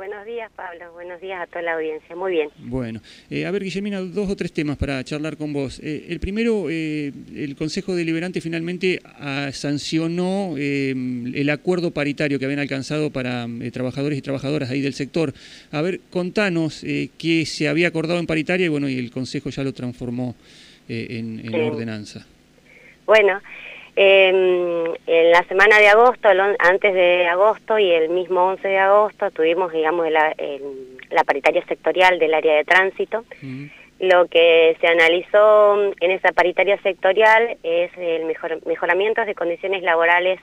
Buenos días, Pablo. Buenos días a toda la audiencia. Muy bien. Bueno, eh, a ver, Guillermina, dos o tres temas para charlar con vos. Eh, el primero, eh, el Consejo Deliberante finalmente ah, sancionó el acuerdo paritario que habían alcanzado para trabajadores y trabajadoras ahí del sector. A ver, contanos qué se había acordado en paritaria y bueno, y el Consejo ya lo transformó en, en ordenanza. Bueno, eh, en la semana de agosto, antes de agosto y el mismo 11 de agosto tuvimos, digamos, la, la paritaria sectorial del área de tránsito. Lo que se analizó en esa paritaria sectorial es el mejor, mejoramiento de condiciones laborales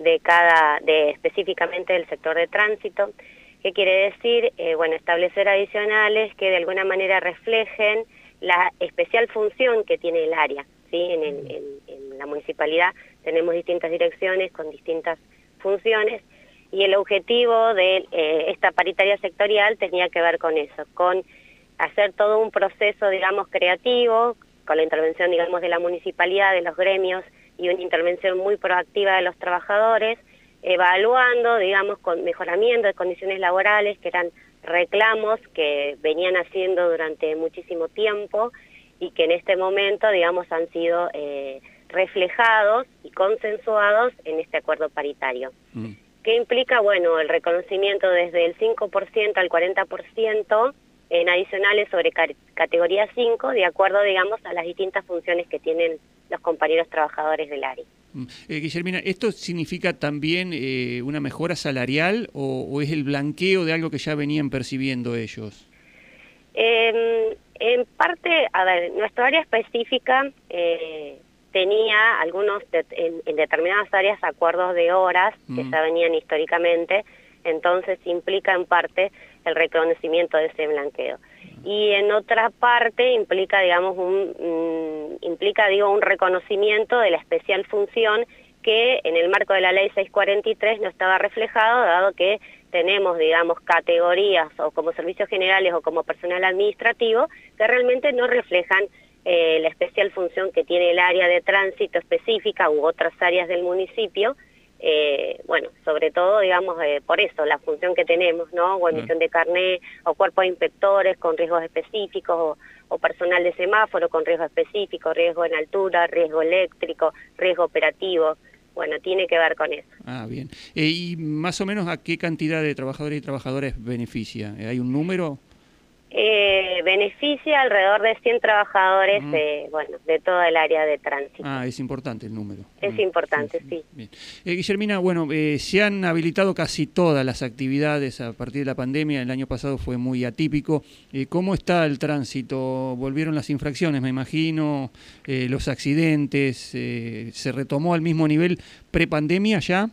de cada, de específicamente del sector de tránsito. ¿Qué quiere decir? Eh, bueno, establecer adicionales que de alguna manera reflejen la especial función que tiene el área, ¿sí? En, en la municipalidad tenemos distintas direcciones con distintas funciones y el objetivo de eh, esta paritaria sectorial tenía que ver con eso, con hacer todo un proceso, digamos, creativo, con la intervención, digamos, de la municipalidad, de los gremios y una intervención muy proactiva de los trabajadores, evaluando, digamos, con mejoramiento de condiciones laborales, que eran reclamos que venían haciendo durante muchísimo tiempo y que en este momento, digamos, han sido eh, reflejados y consensuados en este acuerdo paritario. Mm. ¿Qué implica? Bueno, el reconocimiento desde el 5% al 40% en adicionales sobre categoría 5, de acuerdo, digamos, a las distintas funciones que tienen los compañeros trabajadores del área. Mm. Eh, Guillermina, ¿esto significa también eh, una mejora salarial o, es el blanqueo de algo que ya venían percibiendo ellos? Em, en parte, a ver, nuestra área específica eh, tenía algunos en, determinadas áreas acuerdos de horas que mm. ya venían históricamente, entonces implica en parte el reconocimiento de ese blanqueo. Y en otra parte implica, digamos, un, mm, implica, digo, un reconocimiento de la especial función que en el marco de la ley 643 no estaba reflejado, dado que tenemos, digamos, categorías o como servicios generales o como personal administrativo que realmente no reflejan eh, la especial función que tiene el área de tránsito específica u otras áreas del municipio, eh, bueno, sobre todo, digamos, eh, por eso, la función que tenemos, ¿no? O emisión de carné, o cuerpos de inspectores con riesgos específicos, o, personal de semáforo con riesgo específico, riesgo en altura, riesgo eléctrico, riesgo operativo. Bueno, tiene que ver con eso. Ah, bien. ¿Y más o menos a qué cantidad de trabajadores y trabajadoras beneficia? ¿Hay un número? Eh, beneficia alrededor de 100 trabajadores de, bueno, de toda el área de tránsito. Ah, es importante el número. Es importante, sí. Eh, Guillermina, bueno, eh, se han habilitado casi todas las actividades a partir de la pandemia. El año pasado fue muy atípico. Eh, ¿Cómo está el tránsito? ¿Volvieron las infracciones, me imagino? ¿Los accidentes? ¿Se retomó al mismo nivel prepandemia ya?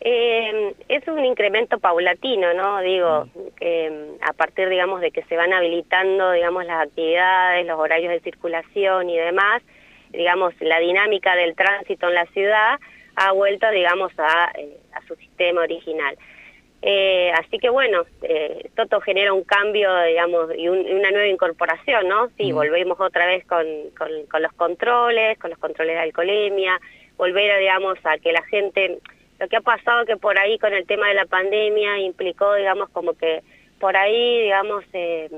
Eh, es un incremento paulatino, ¿no? Digo, que a partir, digamos, de que se van habilitando, digamos, las actividades, los horarios de circulación y demás, digamos, la dinámica del tránsito en la ciudad ha vuelto, digamos, a, eh, a su sistema original. Eh, así que bueno, eh, Toto genera un cambio, digamos, y una nueva incorporación, ¿no? Sí, volvemos otra vez con, con, con los controles, con los controles de alcoholemia, volver, digamos, a que la gente lo que ha pasado que por ahí con el tema de la pandemia implicó, digamos, como que por ahí, digamos, eh,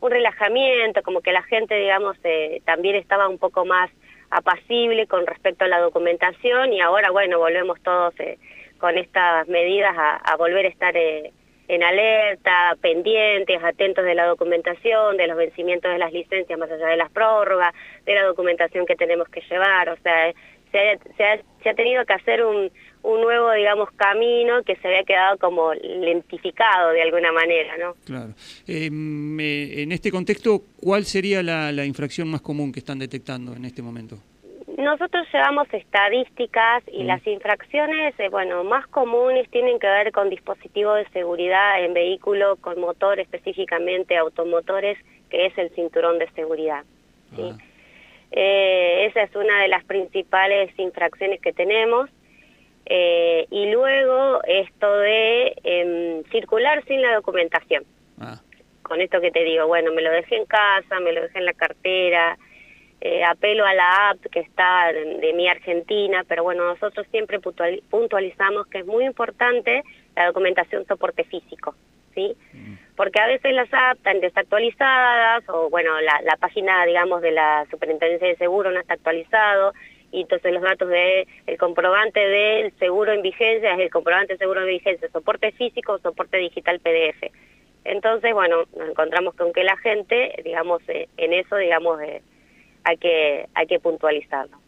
un relajamiento, como que la gente, digamos, eh, también estaba un poco más apacible con respecto a la documentación y ahora, bueno, volvemos todos eh, con estas medidas a, volver a estar en alerta, pendientes, atentos de la documentación, de los vencimientos de las licencias más allá de las prórrogas, de la documentación que tenemos que llevar, o sea, se se ha tenido que hacer un, un nuevo, digamos, camino que se había quedado como lentificado de alguna manera, ¿no? Claro. Eh, en este contexto, ¿cuál sería la, la, infracción más común que están detectando en este momento? Nosotros llevamos estadísticas y mm. las infracciones, eh, bueno, más comunes tienen que ver con dispositivos de seguridad en vehículo con motor, específicamente automotores, que es el cinturón de seguridad. ¿sí? Ah. Eh, esa es una de las principales infracciones que tenemos. Eh, y luego esto de em, circular sin la documentación. Ah. Con esto que te digo, bueno, me lo dejé en casa, me lo dejé en la cartera, eh, apelo a la app que está de, mi Argentina, pero bueno, nosotros siempre puntualizamos que es muy importante la documentación soporte físico. Porque a veces las están desactualizadas o, bueno, la, página, digamos, de la Superintendencia de Seguro no está actualizado y entonces los datos del el comprobante del seguro en vigencia es el comprobante de seguro en vigencia, soporte físico o soporte digital PDF. Entonces, bueno, nos encontramos con que la gente, digamos, eh, en eso, digamos, eh, hay, que, hay que puntualizarlo.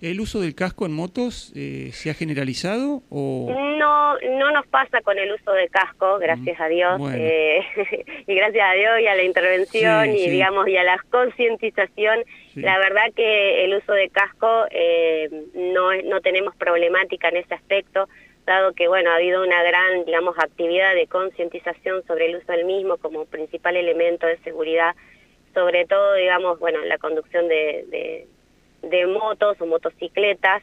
¿El uso del casco en motos eh, se ha generalizado o...? No, no nos pasa con el uso de casco, gracias mm, a Dios, eh, y gracias a Dios y a la intervención y digamos y a la concientización, la verdad que el uso de casco eh, no, no tenemos problemática en ese aspecto, dado que bueno ha habido una gran digamos actividad de concientización sobre el uso del mismo como principal elemento de seguridad, sobre todo digamos bueno la conducción de de motos o motocicletas,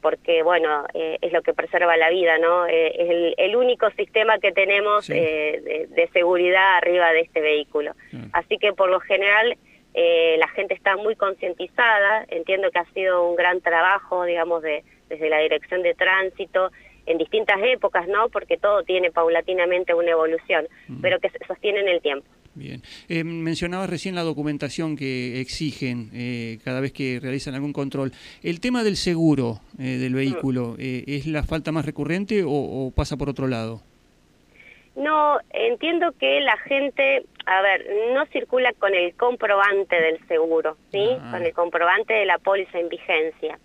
porque bueno, eh, es lo que preserva la vida, ¿no? Eh, es el, único sistema que tenemos eh, de, seguridad arriba de este vehículo. Así que por lo general la gente está muy concientizada, entiendo que ha sido un gran trabajo, digamos, de, desde la dirección de tránsito en distintas épocas, ¿no? Porque todo tiene paulatinamente una evolución, pero que se sostiene en el tiempo. Bien. Eh, mencionabas recién la documentación que exigen eh, cada vez que realizan algún control. ¿El tema del seguro eh, del vehículo eh, es la falta más recurrente o, pasa por otro lado? No, entiendo que la gente, a ver, no circula con el comprobante del seguro, ¿sí? Ah. Con el comprobante de la póliza en vigencia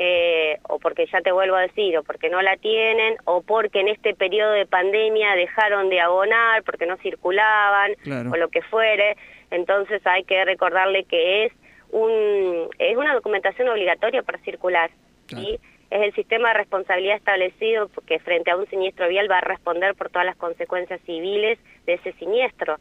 eh, o porque ya te vuelvo a decir, o porque no la tienen, o porque en este periodo de pandemia dejaron de abonar, porque no circulaban, o lo que fuere. Entonces hay que recordarle que es un es una documentación obligatoria para circular. ¿sí? Es el sistema de responsabilidad establecido que frente a un siniestro vial va a responder por todas las consecuencias civiles de ese siniestro.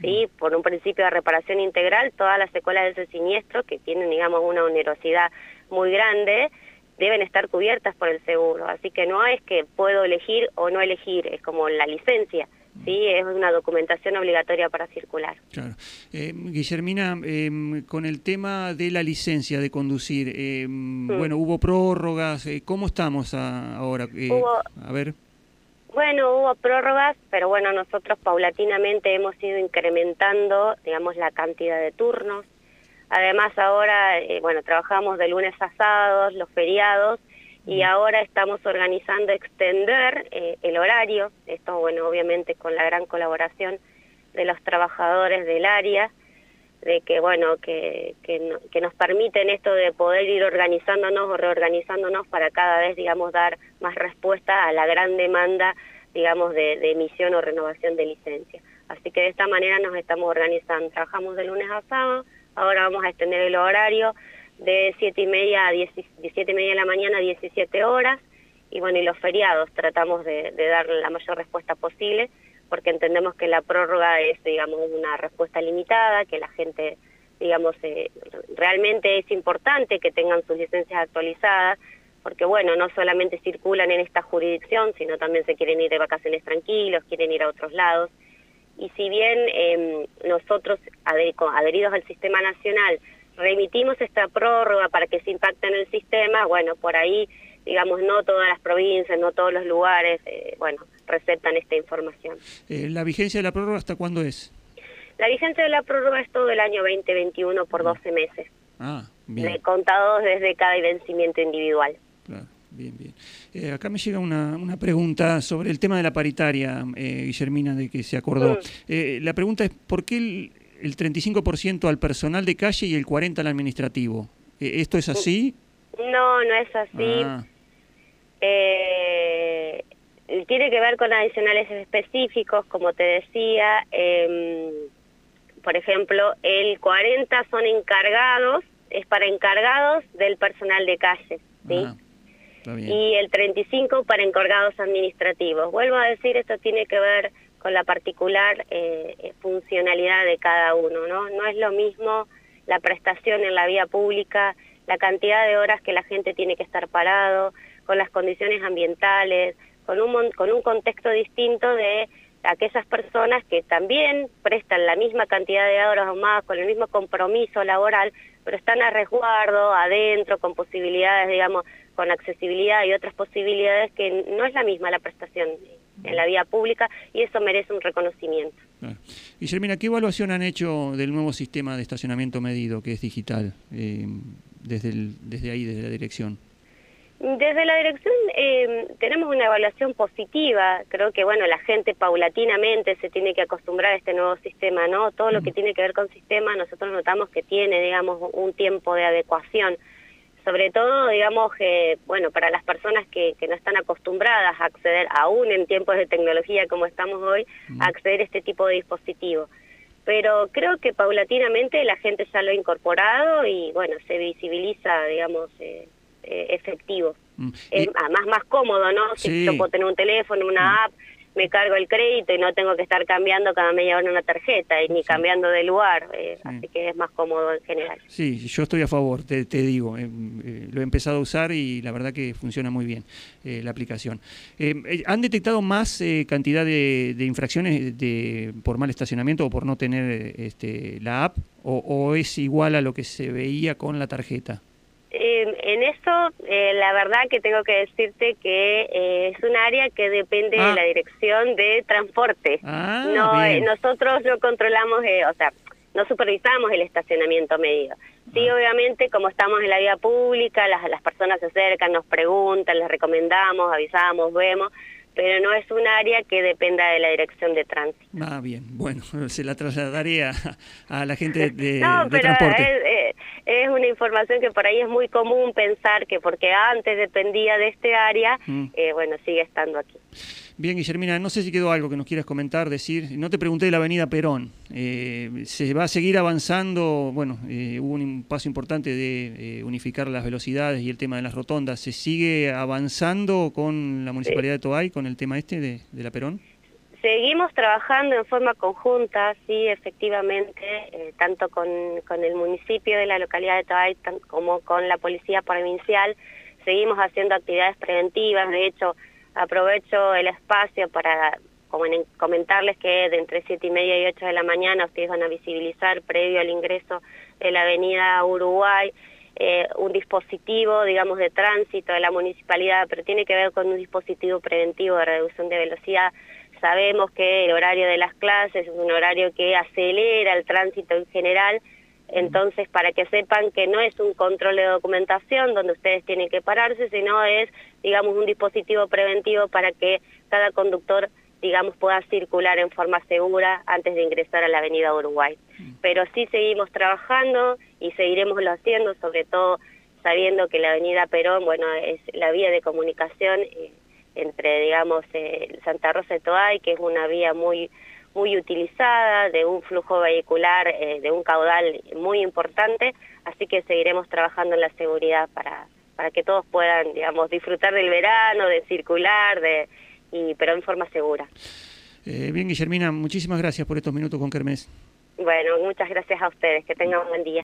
¿sí? Mm. Por un principio de reparación integral, todas las secuelas de ese siniestro, que tienen, digamos, una onerosidad muy grande, deben estar cubiertas por el seguro. Así que no es que puedo elegir o no elegir, es como la licencia. Sí, es una documentación obligatoria para circular. Claro. Eh, Guillermina, em, con el tema de la licencia de conducir, em, bueno, hubo prórrogas, eh, ¿cómo estamos ahora? Eh, a ver. Bueno, hubo prórrogas, pero bueno, nosotros paulatinamente hemos ido incrementando, digamos, la cantidad de turnos, Además ahora, eh, bueno, trabajamos de lunes a sábados, los feriados, y ahora estamos organizando extender eh, el horario, esto bueno, obviamente con la gran colaboración de los trabajadores del área, de que bueno, que, que, nos permiten esto de poder ir organizándonos o reorganizándonos para cada vez, digamos, dar más respuesta a la gran demanda, digamos, de, de emisión o renovación de licencia. Así que de esta manera nos estamos organizando, trabajamos de lunes a sábado, Ahora vamos a extender el horario de 7 y media a 10, y media de la mañana a 17 horas. Y bueno, y los feriados tratamos de, dar la mayor respuesta posible porque entendemos que la prórroga es, digamos, una respuesta limitada, que la gente, digamos, eh, realmente es importante que tengan sus licencias actualizadas, porque bueno, no solamente circulan en esta jurisdicción, sino también se quieren ir de vacaciones tranquilos, quieren ir a otros lados y si bien eh, nosotros, adheridos al sistema nacional, remitimos esta prórroga para que se impacte en el sistema, bueno, por ahí, digamos, no todas las provincias, no todos los lugares, eh, bueno, receptan esta información. Eh, ¿La vigencia de la prórroga hasta cuándo es? La vigencia de la prórroga es todo el año 2021 por 12 ah. meses. Ah, bien. contados desde cada vencimiento individual. Bien, bien. Eh, acá me llega una, una, pregunta sobre el tema de la paritaria, eh, Guillermina, de que se acordó. Eh, la pregunta es, ¿por qué el, el 35% al personal de calle y el 40% al administrativo? Eh, ¿Esto es así? No, no es así. Ah. tiene que ver con adicionales específicos, como te decía. Em, por ejemplo, el 40 son encargados, es para encargados del personal de calle, ¿sí? Ah y el 35 para encargados administrativos. Vuelvo a decir, esto tiene que ver con la particular eh, eh, funcionalidad de cada uno, ¿no? No es lo mismo la prestación en la vía pública, la cantidad de horas que la gente tiene que estar parado, con las condiciones ambientales, con un, con un contexto distinto de aquellas personas que también prestan la misma cantidad de horas o más, con el mismo compromiso laboral, pero están a resguardo, adentro, con posibilidades, digamos, con accesibilidad y otras posibilidades que no es la misma la prestación. en la vía pública y eso merece un reconocimiento. Claro. Guillermina, ¿qué evaluación han hecho del nuevo sistema de estacionamiento medido que es digital eh, desde, el, desde ahí, desde la dirección? Desde la dirección eh, tenemos una evaluación positiva, creo que bueno, la gente paulatinamente se tiene que acostumbrar a este nuevo sistema, ¿no? Todo lo que tiene que ver con sistema nosotros notamos que tiene, digamos, un tiempo de adecuación, sobre todo, digamos, bueno, para las personas que, que no están acostumbradas a acceder, aún en tiempos de tecnología como estamos hoy, a acceder a este tipo de dispositivos. Pero creo que paulatinamente la gente ya lo ha incorporado y, bueno, se visibiliza, digamos, eh, eh, efectivo. Mm. Es además más cómodo, ¿no? Si yo puedo tener un teléfono, una mm. app, me cargo el crédito y no tengo que estar cambiando cada media hora una tarjeta y ni cambiando de lugar, eh, así que es más cómodo en general. Sí, yo estoy a favor, te, digo, eh, lo he empezado a usar y la verdad que funciona muy bien la aplicación. ¿Han detectado más cantidad de, infracciones de, por mal estacionamiento o por no tener este, la app o es igual a lo que se veía con la tarjeta? Eh, en eso, eh, la verdad que tengo que decirte que eh, es un área que depende de ah. la dirección de transporte. Ah, no, eh, nosotros no controlamos, o sea, no supervisamos el estacionamiento medido. Sí, ah. obviamente, como estamos en la vía pública, las, las personas se acercan, nos preguntan, les recomendamos, avisamos, vemos, pero no es un área que dependa de la dirección de tránsito. Ah, bien, bueno, se la trasladaría a, la gente de, no, pero Es, es, una información que por ahí es muy común pensar que porque antes dependía de este área, mm. eh, bueno, sigue estando aquí. Bien, Guillermina, no sé si quedó algo que nos quieras comentar, decir. No te pregunté de la avenida Perón. Eh, ¿Se va a seguir avanzando? Bueno, eh, hubo un paso importante de eh, unificar las velocidades y el tema de las rotondas. ¿Se sigue avanzando con la Municipalidad de Toay, con el tema este de, la Perón? Seguimos trabajando en forma conjunta, sí, efectivamente, tanto con, con, el municipio de la localidad de Toay como con la Policía Provincial. Seguimos haciendo actividades preventivas, de hecho Aprovecho el espacio para comentarles que de entre siete y media y 8 de la mañana ustedes van a visibilizar, previo al ingreso de la avenida Uruguay, eh, un dispositivo, digamos, de tránsito de la municipalidad, pero tiene que ver con un dispositivo preventivo de reducción de velocidad. Sabemos que el horario de las clases es un horario que acelera el tránsito en general, entonces, para que sepan que no es un control de documentación donde ustedes tienen que pararse, sino es, digamos, un dispositivo preventivo para que cada conductor, digamos, pueda circular en forma segura antes de ingresar a la avenida Uruguay. Pero sí seguimos trabajando y seguiremos lo haciendo, sobre todo sabiendo que la avenida Perón, bueno, es la vía de comunicación eh, entre, digamos, eh, Santa Rosa de Toay, que es una vía muy muy utilizada, de un flujo vehicular, eh, de un caudal muy importante, así que seguiremos trabajando en la seguridad para, para que todos puedan, digamos, disfrutar del verano, de circular, de, y, pero en forma segura. Eh, bien, Guillermina, muchísimas gracias por estos minutos con Kermés. Bueno, muchas gracias a ustedes, que tengan un buen día.